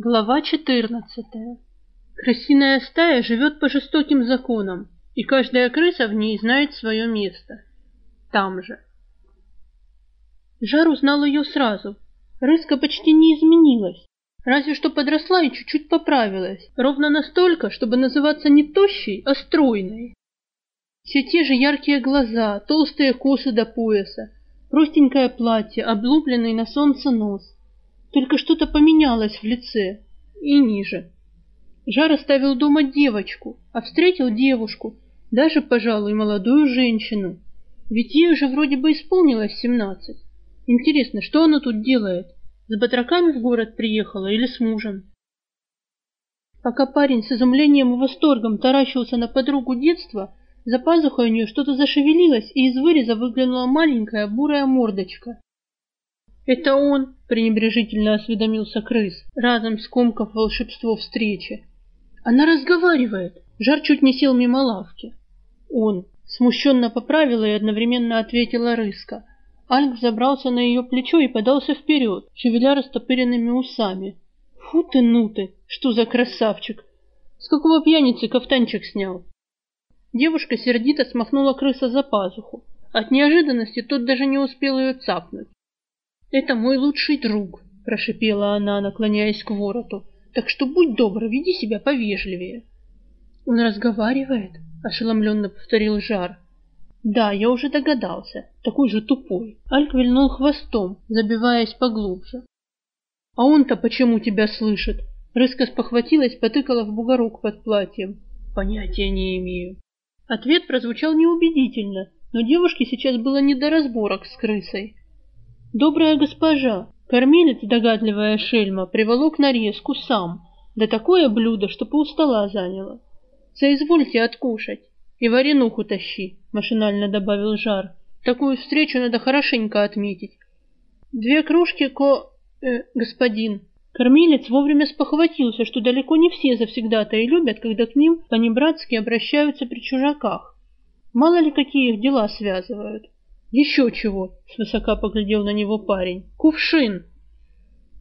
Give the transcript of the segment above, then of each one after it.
Глава 14. Крысиная стая живет по жестоким законам, и каждая крыса в ней знает свое место. Там же. Жар узнал ее сразу. Рыска почти не изменилась, разве что подросла и чуть-чуть поправилась, ровно настолько, чтобы называться не тощей, а стройной. Все те же яркие глаза, толстые косы до пояса, простенькое платье, облупленный на солнце нос — только что-то поменялось в лице и ниже. Жар оставил дома девочку, а встретил девушку, даже, пожалуй, молодую женщину. Ведь ей уже вроде бы исполнилось семнадцать. Интересно, что она тут делает? С батраками в город приехала или с мужем? Пока парень с изумлением и восторгом таращился на подругу детства, за пазухой у нее что-то зашевелилось, и из выреза выглянула маленькая бурая мордочка. «Это он!» — пренебрежительно осведомился крыс, разом скомкав волшебство встречи. «Она разговаривает!» Жар чуть не сел мимо лавки. «Он!» — смущенно поправила и одновременно ответила рыска. Альк забрался на ее плечо и подался вперед, шевеля растопыренными усами. «Фу ты, ну ты! Что за красавчик! С какого пьяницы кафтанчик снял?» Девушка сердито смахнула крыса за пазуху. От неожиданности тот даже не успел ее цапнуть. «Это мой лучший друг», — прошипела она, наклоняясь к вороту. «Так что будь добр, веди себя повежливее». «Он разговаривает?» — ошеломленно повторил Жар. «Да, я уже догадался. Такой же тупой». Альк вильнул хвостом, забиваясь поглубже. «А он-то почему тебя слышит?» Рыска спохватилась, потыкала в бугорок под платьем. «Понятия не имею». Ответ прозвучал неубедительно, но девушке сейчас было не до разборок с крысой. Добрая госпожа, кормилец, догадливая шельма, приволок нарезку сам, да такое блюдо, что пол стола заняло. Соизвольте откушать. И варенуху тащи, машинально добавил жар. Такую встречу надо хорошенько отметить. Две кружки ко... Э, господин. Кормилец вовремя спохватился, что далеко не все завсегда-то и любят, когда к ним по-небратски обращаются при чужаках. Мало ли какие их дела связывают. «Еще чего!» — свысока поглядел на него парень. «Кувшин!»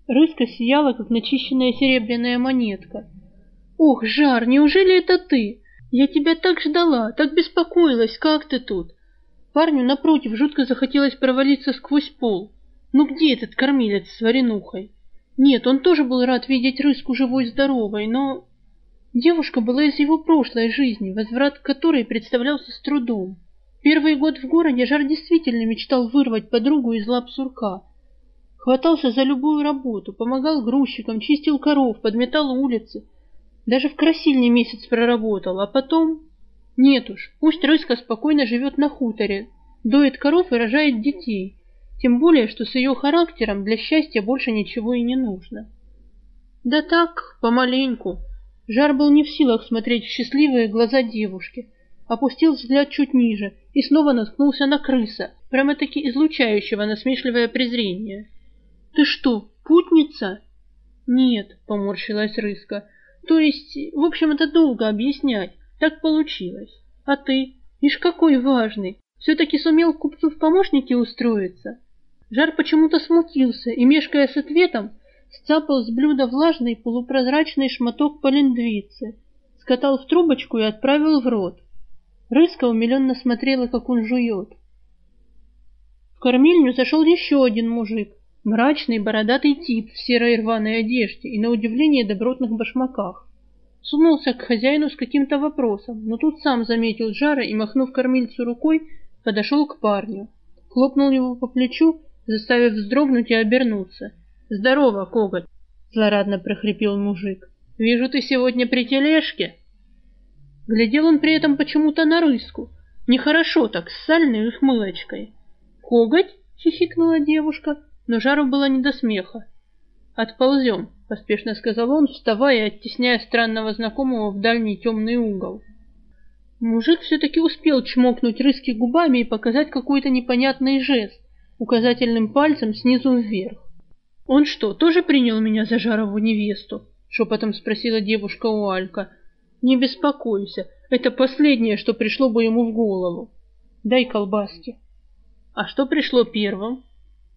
Рыска сияла, как начищенная серебряная монетка. «Ох, Жар, неужели это ты? Я тебя так ждала, так беспокоилась, как ты тут?» Парню, напротив, жутко захотелось провалиться сквозь пол. «Ну где этот кормилец с варенухой?» Нет, он тоже был рад видеть Рыску живой-здоровой, но... Девушка была из его прошлой жизни, возврат к которой представлялся с трудом. Первый год в городе Жар действительно мечтал вырвать подругу из лап сурка. Хватался за любую работу, помогал грузчикам, чистил коров, подметал улицы. Даже в красильне месяц проработал, а потом... Нет уж, пусть Рыска спокойно живет на хуторе, доит коров и рожает детей. Тем более, что с ее характером для счастья больше ничего и не нужно. Да так, помаленьку. Жар был не в силах смотреть в счастливые глаза девушки — опустил взгляд чуть ниже и снова наткнулся на крыса, прямо-таки излучающего насмешливое презрение. «Ты что, путница?» «Нет», — поморщилась Рыска. «То есть, в общем, это долго объяснять. Так получилось. А ты? Ишь, какой важный! Все-таки сумел купцу в помощники устроиться?» Жар почему-то смутился и, мешкая с ответом, сцапал с блюда влажный полупрозрачный шматок полиндвицы, скатал в трубочку и отправил в рот. Рыска умиленно смотрела, как он жует. В кормильню зашел еще один мужик, мрачный бородатый тип в серой рваной одежде и, на удивление, добротных башмаках. Сунулся к хозяину с каким-то вопросом, но тут сам заметил жара и, махнув кормильцу рукой, подошел к парню. Хлопнул его по плечу, заставив вздрогнуть и обернуться. «Здорово, коготь!» — злорадно прохрипел мужик. «Вижу, ты сегодня при тележке?» Глядел он при этом почему-то на рыску. Нехорошо так, с сальной ухмылочкой. «Коготь?» — хихикнула девушка, но жару было не до смеха. «Отползем», — поспешно сказал он, вставая и оттесняя странного знакомого в дальний темный угол. Мужик все-таки успел чмокнуть рыски губами и показать какой-то непонятный жест, указательным пальцем снизу вверх. «Он что, тоже принял меня за жарову невесту?» — шепотом спросила девушка у Алька. Не беспокойся, это последнее, что пришло бы ему в голову. Дай колбаски. А что пришло первым?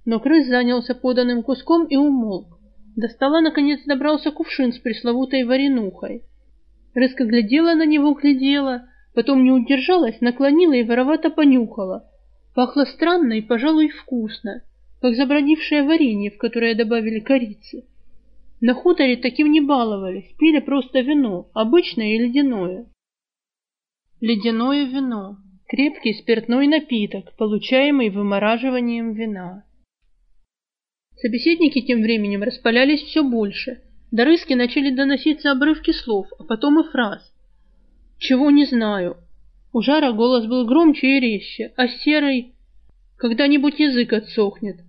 Но крыс занялся поданным куском и умолк. До стола, наконец, добрался кувшин с пресловутой варенухой. Рыска глядела на него, глядела, потом не удержалась, наклонила и воровато понюхала. Пахло странно и, пожалуй, вкусно, как забродившее варенье, в которое добавили корицы. На хуторе таким не баловались, пили просто вино, обычное и ледяное. Ледяное вино – крепкий спиртной напиток, получаемый вымораживанием вина. Собеседники тем временем распалялись все больше. До рыски начали доноситься обрывки слов, а потом и фраз. «Чего не знаю». У Жара голос был громче и резче, а серый... Когда-нибудь язык отсохнет.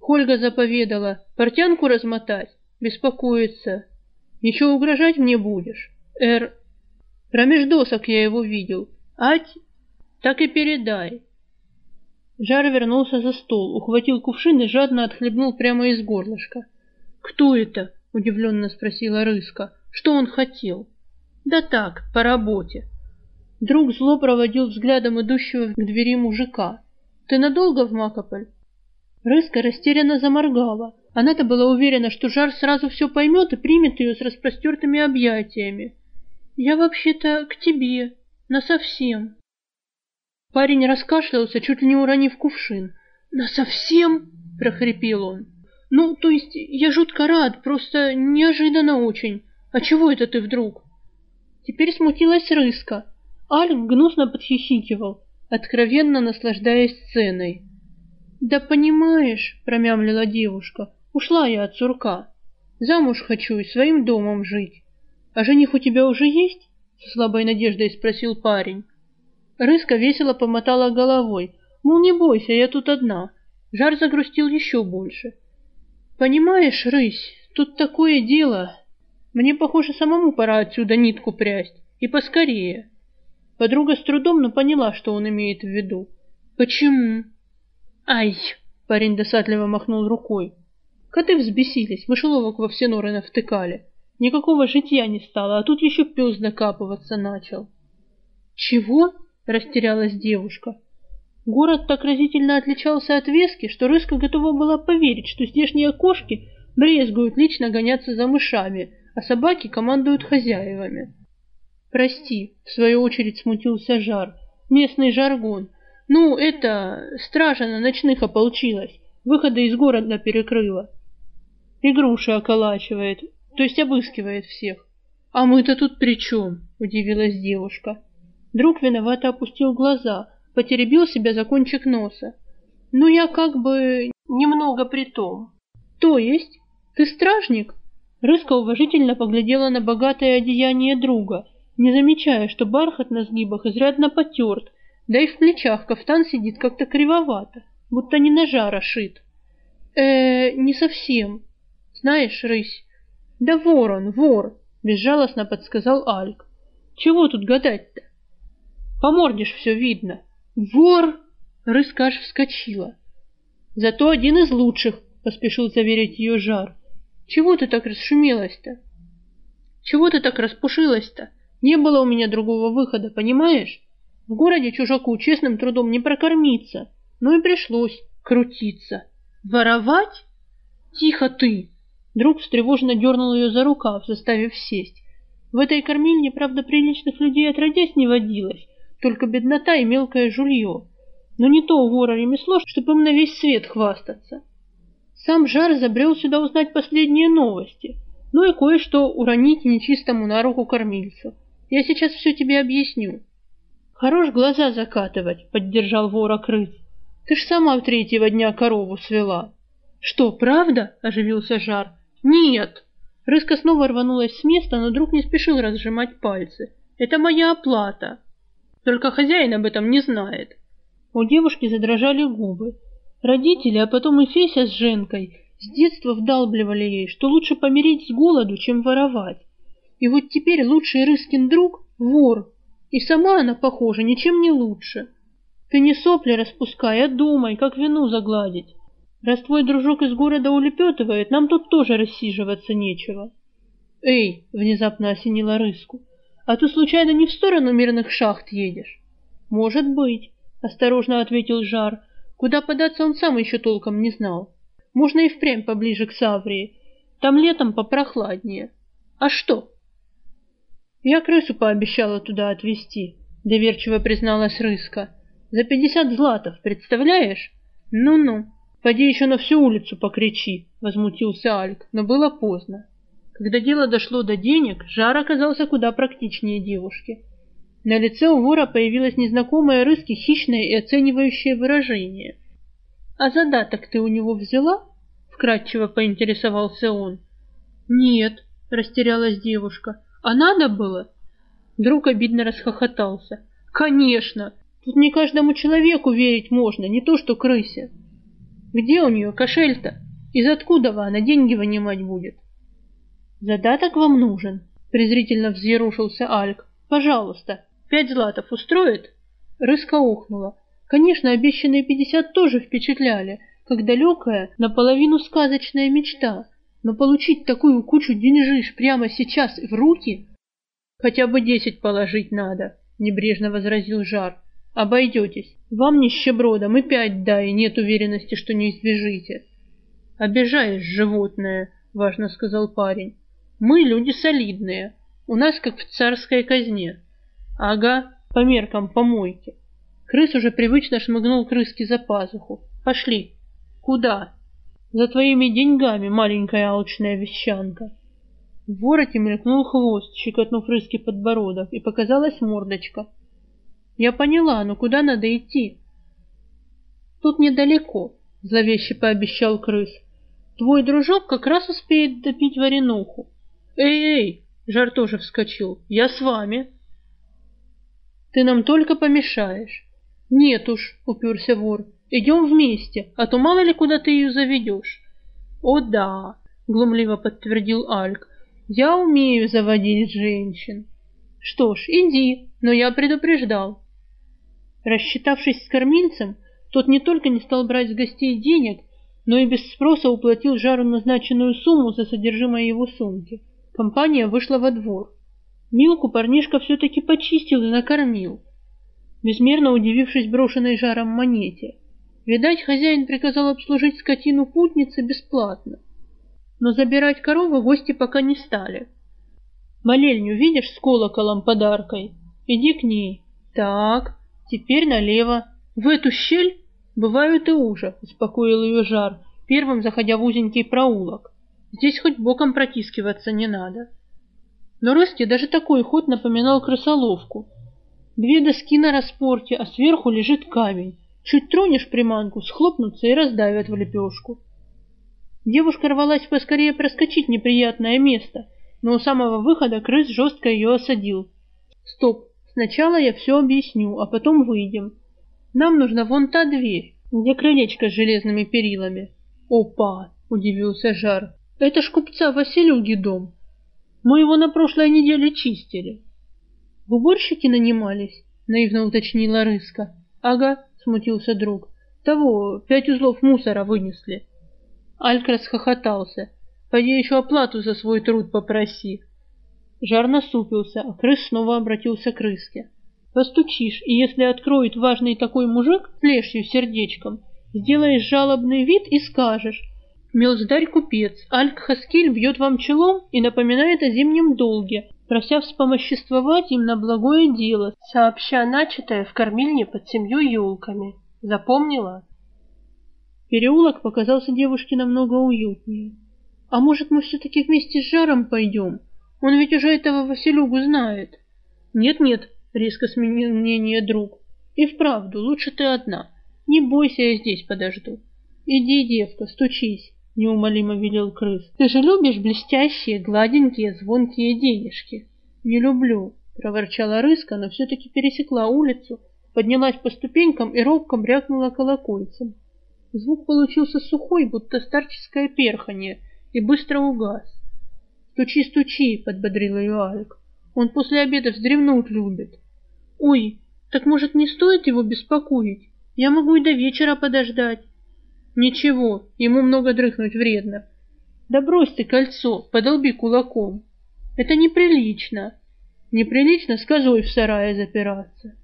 Хольга заповедала портянку размотать, беспокоиться. Еще угрожать мне будешь. Эр... Промеж досок я его видел. Ать, так и передай. Жар вернулся за стол, ухватил кувшин и жадно отхлебнул прямо из горлышка. «Кто это?» — удивленно спросила Рыска. «Что он хотел?» «Да так, по работе». Друг зло проводил взглядом идущего к двери мужика. «Ты надолго в Макополь?» Рыска растерянно заморгала. Она-то была уверена, что Жар сразу все поймет и примет ее с распростертыми объятиями. «Я вообще-то к тебе, насовсем». Парень раскашлялся, чуть ли не уронив кувшин. «Насовсем?» — прохрипел он. «Ну, то есть я жутко рад, просто неожиданно очень. А чего это ты вдруг?» Теперь смутилась Рыска. Аль гнусно подхихикивал, откровенно наслаждаясь сценой. «Да понимаешь», — промямлила девушка, — «ушла я от сурка. Замуж хочу и своим домом жить. А жених у тебя уже есть?» — с слабой надеждой спросил парень. Рыска весело помотала головой. Мол, не бойся, я тут одна. Жар загрустил еще больше. Понимаешь, рысь, тут такое дело. Мне, похоже, самому пора отсюда нитку прясть. И поскорее. Подруга с трудом, но поняла, что он имеет в виду. Почему? Ай! Парень досадливо махнул рукой. Коты взбесились, мышеловок во все норы навтыкали. Никакого житья не стало, а тут еще пес накапываться начал. Чего? растерялась девушка. Город так разительно отличался от Вески, что Рыска готова была поверить, что здешние кошки брезгуют лично гоняться за мышами, а собаки командуют хозяевами. «Прости», — в свою очередь смутился Жар, — «местный жаргон. Ну, это, стража на ночных ополчилась, выходы из города перекрыла. Игруши околачивает, то есть обыскивает всех. А мы-то тут при чем?» — удивилась девушка. Друг виновато опустил глаза, потеребил себя за кончик носа. «Ну, я как бы немного при том». «То есть? Ты стражник?» Рыска уважительно поглядела на богатое одеяние друга, не замечая, что бархат на сгибах изрядно потерт, да и в плечах кафтан сидит как-то кривовато, будто не ножа расшит. э не совсем. Знаешь, рысь, да вор он, вор, безжалостно подсказал Альк. Чего тут гадать-то? По морде ж все видно. Вор! Рыска аж вскочила. Зато один из лучших, поспешил заверить ее жар. Чего ты так расшумелась-то? Чего ты так распушилась-то? Не было у меня другого выхода, понимаешь? В городе чужаку честным трудом не прокормиться. Ну и пришлось крутиться. Воровать? Тихо ты! Друг встревоженно дернул ее за рукав, заставив сесть. В этой кормильне, правда, приличных людей отродясь не водилось, только беднота и мелкое жулье. Но не то у вора ремесло, чтобы им на весь свет хвастаться. Сам Жар забрел сюда узнать последние новости, ну и кое-что уронить нечистому на руку кормильцу. Я сейчас все тебе объясню. Хорош глаза закатывать, поддержал вора крыс. Ты ж сама в третьего дня корову свела. Что, правда? Оживился Жар. Нет. Рыска снова рванулась с места, но друг не спешил разжимать пальцы. Это моя оплата. Только хозяин об этом не знает. У девушки задрожали губы. Родители, а потом и Феся с Женкой с детства вдалбливали ей, что лучше помереть с голоду, чем воровать. И вот теперь лучший Рыскин друг — вор. И сама она, похоже, ничем не лучше. Ты не сопли распускай, а думай, как вину загладить. Раз твой дружок из города улепетывает, нам тут тоже рассиживаться нечего. Эй, внезапно осенила Рыску. А ты случайно не в сторону мирных шахт едешь? Может быть, осторожно ответил Жар. Куда податься он сам еще толком не знал. Можно и впрямь поближе к Саврии. Там летом попрохладнее. А что? Я крысу пообещала туда отвезти, доверчиво призналась Рыска. За пятьдесят златов, представляешь? Ну-ну, поди еще на всю улицу покричи, возмутился Альк, но было поздно. Когда дело дошло до денег, Жар оказался куда практичнее девушки. На лице у вора появилось незнакомое рыски хищное и оценивающее выражение. «А задаток ты у него взяла?» — вкратчиво поинтересовался он. «Нет», — растерялась девушка. «А надо было?» Друг обидно расхохотался. «Конечно! Тут не каждому человеку верить можно, не то что крысе. Где у нее кошель-то? Из откуда она деньги вынимать будет?» «Задаток вам нужен?» — презрительно взъерушился Альк. «Пожалуйста, пять златов устроит?» Рыска ухнула. Конечно, обещанные пятьдесят тоже впечатляли, как далекая, наполовину сказочная мечта. Но получить такую кучу деньжиш прямо сейчас в руки... Хотя бы десять положить надо, небрежно возразил Жар. Обойдетесь. Вам, нищебродам, и пять дай, нет уверенности, что не избежите. Обижаешь, животное, важно сказал парень. Мы люди солидные. У нас как в царской казне. Ага, по меркам помойки. Крыс уже привычно шмыгнул крыски за пазуху. Пошли. Куда? За твоими деньгами, маленькая алчная вещанка. В вороте мелькнул хвост, щекотнув рыски подбородок, и показалась мордочка. Я поняла, но куда надо идти? Тут недалеко, зловеще пообещал крыс. Твой дружок как раз успеет допить варенуху. «Эй-эй!» — Жар тоже вскочил. «Я с вами!» «Ты нам только помешаешь!» «Нет уж!» — уперся вор. «Идем вместе, а то мало ли куда ты ее заведешь!» «О да!» — глумливо подтвердил Альк. «Я умею заводить женщин!» «Что ж, иди, но я предупреждал!» Рассчитавшись с кормильцем, тот не только не стал брать с гостей денег, но и без спроса уплатил Жару назначенную сумму за содержимое его сумки. Компания вышла во двор. Милку парнишка все-таки почистил и накормил, безмерно удивившись брошенной жаром монете. Видать, хозяин приказал обслужить скотину путницы бесплатно. Но забирать коровы гости пока не стали. «Молельню видишь с колоколом подаркой? Иди к ней. Так, теперь налево. В эту щель бывают и уже», — успокоил ее жар, первым заходя в узенький проулок. Здесь хоть боком протискиваться не надо. Но Росте даже такой ход напоминал крысоловку. Две доски на распорте, а сверху лежит камень. Чуть тронешь приманку, схлопнутся и раздавят в лепешку. Девушка рвалась поскорее проскочить неприятное место, но у самого выхода крыс жестко ее осадил. «Стоп, сначала я все объясню, а потом выйдем. Нам нужна вон та дверь, где крылечко с железными перилами». «Опа!» — удивился Жар. Это ж купца Василюги дом. Мы его на прошлой неделе чистили. В уборщики нанимались, наивно уточнила Рыска. Ага, смутился друг. Того, пять узлов мусора вынесли. Альк расхохотался. Пойди еще оплату за свой труд попроси. Жар насупился, а крыс снова обратился к рыске. Постучишь, и если откроет важный такой мужик с лешью сердечком, сделаешь жалобный вид и скажешь, Милздарь-купец Альк-Хаскиль бьет вам челом и напоминает о зимнем долге, прося вспомоществовать им на благое дело, сообща начатое в кормильне под семью елками. Запомнила? Переулок показался девушке намного уютнее. А может, мы все-таки вместе с Жаром пойдем? Он ведь уже этого Василюгу знает. Нет-нет, резко сменил мнение друг. И вправду, лучше ты одна. Не бойся, я здесь подожду. Иди, девка, стучись неумолимо велел крыс. Ты же любишь блестящие, гладенькие, звонкие денежки. Не люблю, проворчала рыска, но все-таки пересекла улицу, поднялась по ступенькам и робко брякнула колокольцем. Звук получился сухой, будто старческое перханье, и быстро угас. «Стучи, стучи!» — подбодрил ее Алик. «Он после обеда вздремнуть любит». «Ой, так, может, не стоит его беспокоить? Я могу и до вечера подождать». Ничего, ему много дрыхнуть вредно. Да брось ты кольцо, подолби кулаком. Это неприлично. Неприлично с козой в сарае запираться.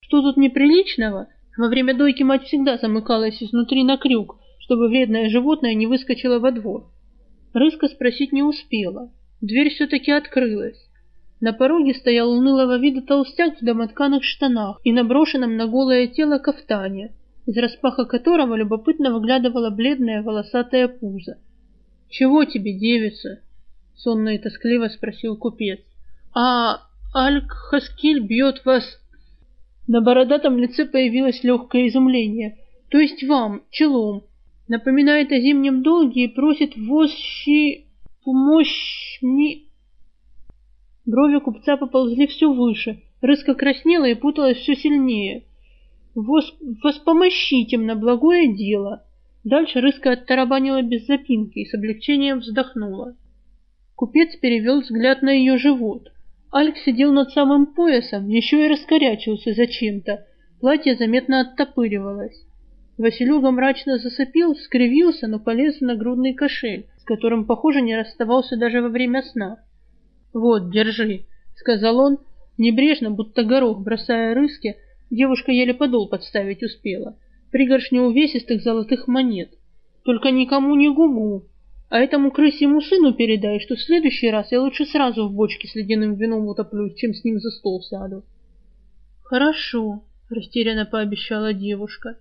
Что тут неприличного? Во время дойки мать всегда замыкалась изнутри на крюк, чтобы вредное животное не выскочило во двор. Рыска спросить не успела. Дверь все-таки открылась. На пороге стоял унылого вида толстяк в домотканых штанах и наброшенном на голое тело кафтане, из распаха которого любопытно выглядывала бледная волосатая пузо. «Чего тебе, девица?» — сонно и тоскливо спросил купец. «А Альк Хаскиль бьет вас...» На бородатом лице появилось легкое изумление. «То есть вам, челом, напоминает о зимнем долге и просит вощи помощь мне...» Брови купца поползли все выше, рыска краснела и путалась все сильнее. «Вос... Воспомощите на благое дело!» Дальше рыска оттарабанила без запинки и с облегчением вздохнула. Купец перевел взгляд на ее живот. Альк сидел над самым поясом, еще и раскорячился зачем-то. Платье заметно оттопыривалось. Василюга мрачно засопил, скривился, но полез в нагрудный кошель, с которым, похоже, не расставался даже во время сна. «Вот, держи», — сказал он, небрежно, будто горох, бросая рыски, девушка еле подол подставить успела. Пригоршню увесистых золотых монет. Только никому не губу, а этому крысему сыну передай, что в следующий раз я лучше сразу в бочке с ледяным вином утоплюсь, чем с ним за стол сяду. Хорошо, растерянно пообещала девушка.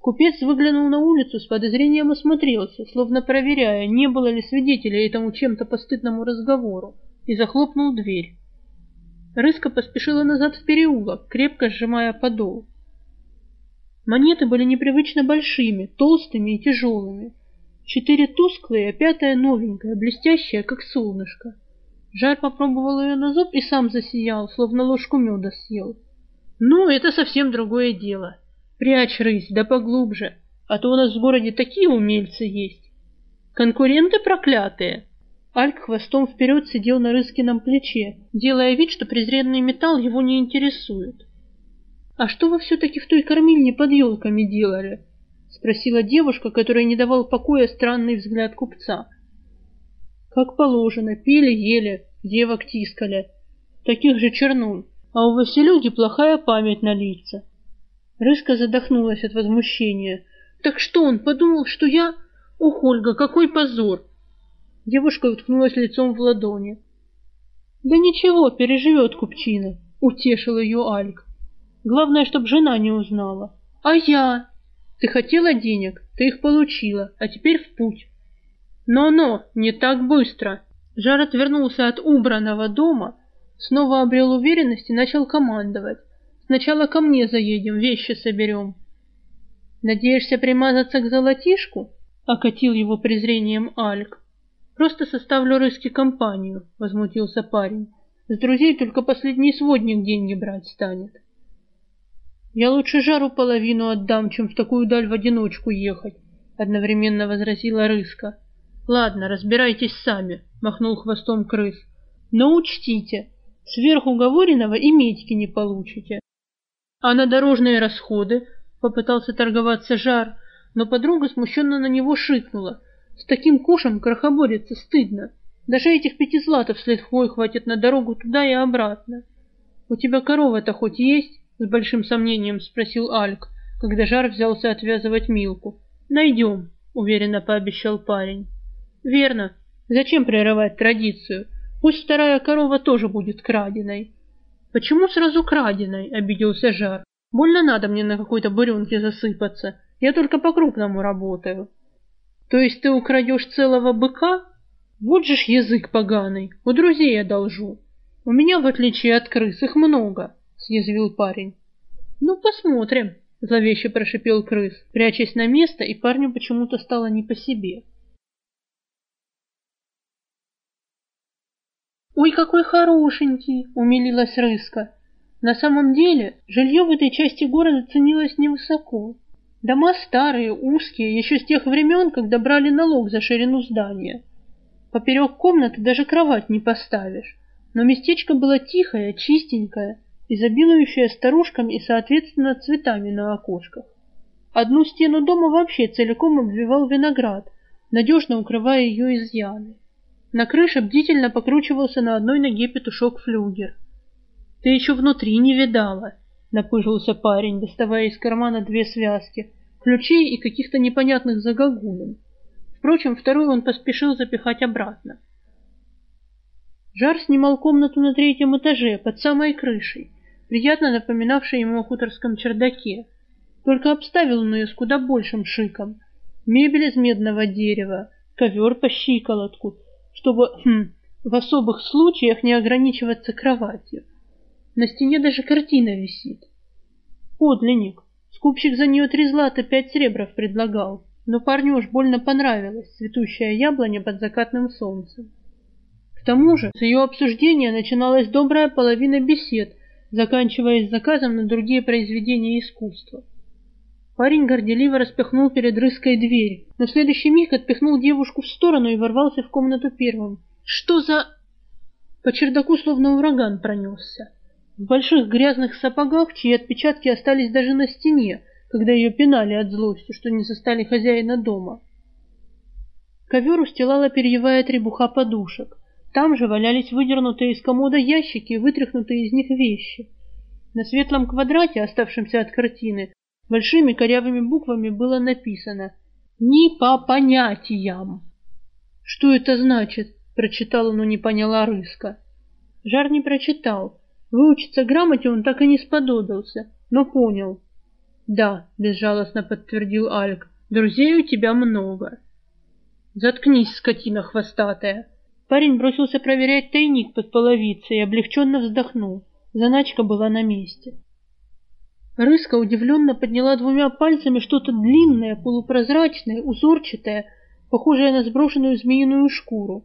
Купец выглянул на улицу, с подозрением осмотрелся, словно проверяя, не было ли свидетелей этому чем-то постыдному разговору, и захлопнул дверь. Рыска поспешила назад в переулок, крепко сжимая подол. Монеты были непривычно большими, толстыми и тяжелыми. Четыре тусклые, а пятая новенькая, блестящая, как солнышко. Жар попробовал ее на зуб и сам засиял, словно ложку меда съел. Ну, это совсем другое дело. Прячь рысь, да поглубже, а то у нас в городе такие умельцы есть. Конкуренты проклятые. Альк хвостом вперед сидел на Рыскином плече, делая вид, что презренный металл его не интересует. «А что вы все-таки в той кормильне под елками делали?» — спросила девушка, которая не давал покоя странный взгляд купца. «Как положено, пили, ели, девок тискали. Таких же чернун. А у Василюги плохая память на лица». Рыска задохнулась от возмущения. «Так что он подумал, что я...» «Ох, Ольга, какой позор!» Девушка уткнулась лицом в ладони. «Да ничего, переживет купчина», — утешил ее Альк. «Главное, чтоб жена не узнала. А я...» Ты хотела денег, ты их получила, а теперь в путь. Но-но, не так быстро. Жар отвернулся от убранного дома, снова обрел уверенность и начал командовать. Сначала ко мне заедем, вещи соберем. Надеешься примазаться к золотишку? Окатил его презрением Альк. Просто составлю рыски компанию, возмутился парень. С друзей только последний сводник деньги брать станет. «Я лучше жару половину отдам, чем в такую даль в одиночку ехать», — одновременно возразила Рыска. «Ладно, разбирайтесь сами», — махнул хвостом крыс. «Но учтите, сверху говоренного и медьки не получите». «А на дорожные расходы?» — попытался торговаться Жар, но подруга смущенно на него шикнула. «С таким кушем крохобориться стыдно. Даже этих пяти златов с лихвой хватит на дорогу туда и обратно. У тебя корова-то хоть есть?» С большим сомнением спросил Альк, когда Жар взялся отвязывать Милку. Найдем, уверенно пообещал парень. Верно. Зачем прерывать традицию? Пусть вторая корова тоже будет краденой. Почему сразу краденой? Обиделся Жар. Больно надо мне на какой-то буренке засыпаться. Я только по-крупному работаю. То есть ты украдешь целого быка? Вот же ж язык поганый. У друзей я должу. У меня, в отличие от крыс, их много съязвил парень. «Ну, посмотрим», — зловеще прошипел крыс, прячась на место, и парню почему-то стало не по себе. «Ой, какой хорошенький!» — умилилась Рыска. На самом деле, жилье в этой части города ценилось невысоко. Дома старые, узкие, еще с тех времен, когда брали налог за ширину здания. Поперек комнаты даже кровать не поставишь. Но местечко было тихое, чистенькое, изобилующая старушками и, соответственно, цветами на окошках. Одну стену дома вообще целиком обвивал виноград, надежно укрывая ее изъяны. На крыше бдительно покручивался на одной ноге петушок-флюгер. «Ты еще внутри не видала», — напыжился парень, доставая из кармана две связки, ключей и каких-то непонятных загогулин. Впрочем, вторую он поспешил запихать обратно. Жар снимал комнату на третьем этаже, под самой крышей, приятно напоминавшей ему о хуторском чердаке. Только обставил он ее с куда большим шиком. Мебель из медного дерева, ковер по щиколотку, чтобы хм, в особых случаях не ограничиваться кроватью. На стене даже картина висит. Подлинник. Скупщик за нее три злата пять серебров предлагал, но парню уж больно понравилась цветущая яблоня под закатным солнцем. К тому же с ее обсуждения начиналась добрая половина бесед, заканчиваясь заказом на другие произведения искусства. Парень горделиво распахнул перед рыской дверь, но в следующий миг отпихнул девушку в сторону и ворвался в комнату первым. «Что за...» По чердаку словно ураган пронесся в больших грязных сапогах, чьи отпечатки остались даже на стене, когда ее пинали от злости, что не застали хозяина дома. Ковер устилала перьевая требуха подушек. Там же валялись выдернутые из комода ящики и вытряхнутые из них вещи. На светлом квадрате, оставшемся от картины, большими корявыми буквами было написано «Ни по понятиям». «Что это значит?» — прочитала, но не поняла Рыска. Жар не прочитал, Выучиться грамоте он так и не сподобился, но понял. «Да», — безжалостно подтвердил Альк, — «друзей у тебя много». «Заткнись, скотина хвостатая!» Парень бросился проверять тайник под половицей и облегченно вздохнул. Заначка была на месте. Рыска удивленно подняла двумя пальцами что-то длинное, полупрозрачное, узорчатое, похожее на сброшенную змеиную шкуру.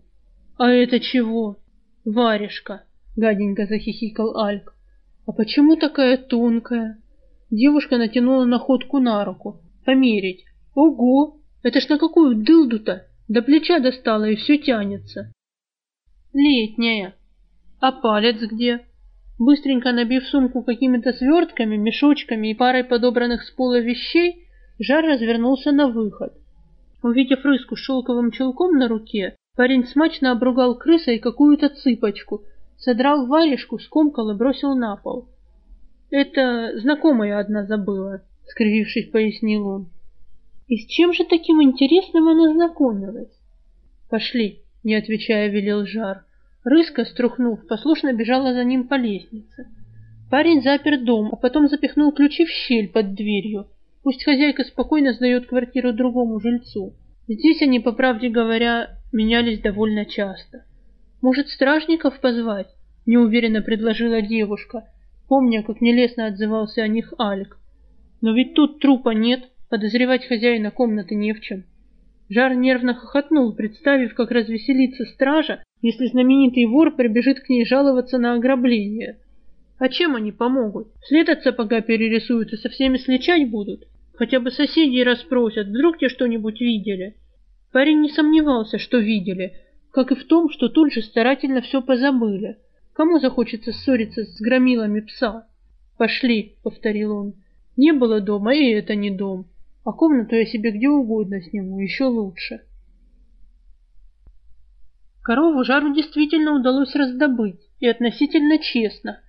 «А это чего?» «Варежка», — гаденько захихикал Альк. «А почему такая тонкая?» Девушка натянула находку на руку. «Померить. Ого! Это ж на какую дылду-то? До плеча достала и все тянется». «Летняя. А палец где?» Быстренько набив сумку какими-то свертками, мешочками и парой подобранных с пола вещей, Жар развернулся на выход. Увидев рыску с шелковым чулком на руке, парень смачно обругал крысой какую-то цыпочку — содрал варежку, скомкал и бросил на пол. «Это знакомая одна забыла», — скривившись, пояснил он. «И с чем же таким интересным она знакомилась?» «Пошли», — не отвечая, велел Жар. Рыска, струхнув, послушно бежала за ним по лестнице. Парень запер дом, а потом запихнул ключи в щель под дверью. Пусть хозяйка спокойно сдает квартиру другому жильцу. Здесь они, по правде говоря, менялись довольно часто. Может, стражников позвать? Неуверенно предложила девушка, помня, как нелестно отзывался о них Алик. Но ведь тут трупа нет, подозревать хозяина комнаты не в чем. Жар нервно хохотнул, представив, как развеселится стража, если знаменитый вор прибежит к ней жаловаться на ограбление. А чем они помогут? След от сапога перерисуют и со всеми сличать будут? Хотя бы соседей расспросят, вдруг те что-нибудь видели. Парень не сомневался, что видели, как и в том, что тут же старательно все позабыли. Кому захочется ссориться с громилами пса? «Пошли», — повторил он. «Не было дома, и это не дом. А комнату я себе где угодно сниму, еще лучше». Корову Жару действительно удалось раздобыть, и относительно честно.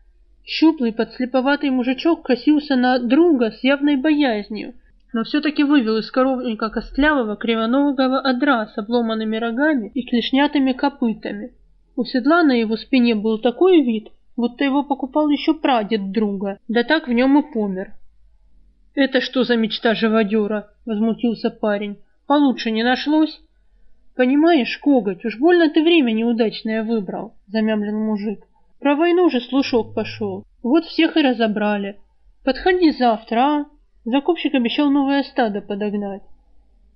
Щуплый, подслеповатый мужичок косился на друга с явной боязнью, но все-таки вывел из коровника костлявого кривоногого одра с обломанными рогами и клешнятыми копытами. У седла на его спине был такой вид, будто его покупал еще прадед друга, да так в нем и помер. «Это что за мечта живодера?» — возмутился парень. «Получше не нашлось?» «Понимаешь, коготь, уж больно ты время неудачное выбрал», — замямлил мужик. «Про войну же слушок пошел. Вот всех и разобрали. Подходи завтра, а?» Закупщик обещал новое стадо подогнать.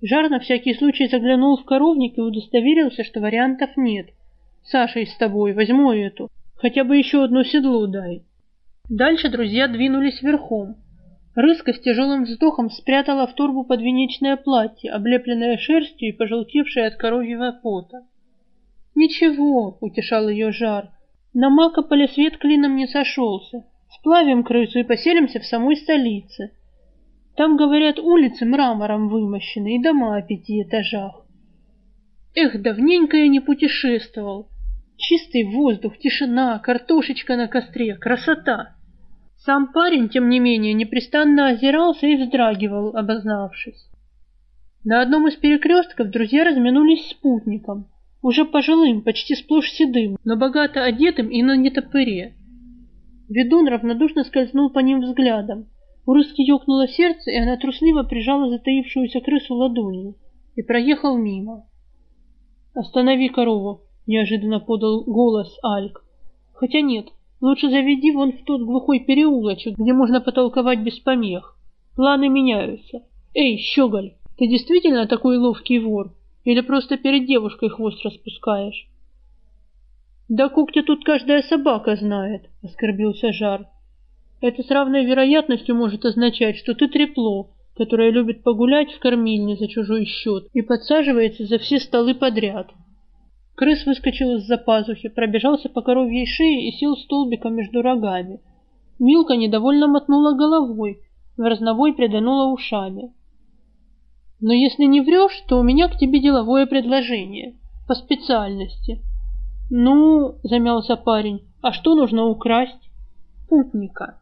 Жар на всякий случай заглянул в коровник и удостоверился, что вариантов нет. «Саша, с тобой, возьму эту. Хотя бы еще одно седло дай». Дальше друзья двинулись верхом. Рыска с тяжелым вздохом спрятала в торбу подвенечное платье, облепленное шерстью и пожелтевшее от коровьего пота. «Ничего», — утешал ее жар, — «на Макополе свет клином не сошелся. Сплавим крысу и поселимся в самой столице. Там, говорят, улицы мрамором вымощены и дома о пяти этажах. Эх, давненько я не путешествовал. Чистый воздух, тишина, картошечка на костре, красота. Сам парень, тем не менее, непрестанно озирался и вздрагивал, обознавшись. На одном из перекрестков друзья разминулись с спутником, уже пожилым, почти сплошь седым, но богато одетым и на нетопыре. Ведун равнодушно скользнул по ним взглядом. У Рыски ёкнуло сердце, и она трусливо прижала затаившуюся крысу ладонью и проехал мимо. «Останови корову!» — неожиданно подал голос Альк. «Хотя нет, лучше заведи вон в тот глухой переулочек, где можно потолковать без помех. Планы меняются. Эй, щеголь, ты действительно такой ловкий вор? Или просто перед девушкой хвост распускаешь?» «Да куктя тут каждая собака знает», — оскорбился Жар. «Это с равной вероятностью может означать, что ты трепло, которая любит погулять в кормильне за чужой счет и подсаживается за все столы подряд. Крыс выскочил из-за пазухи, пробежался по коровьей шее и сел столбиком между рогами. Милка недовольно мотнула головой, в разновой приданула ушами. «Но если не врешь, то у меня к тебе деловое предложение. По специальности». «Ну, — замялся парень, — а что нужно украсть?» «Путника».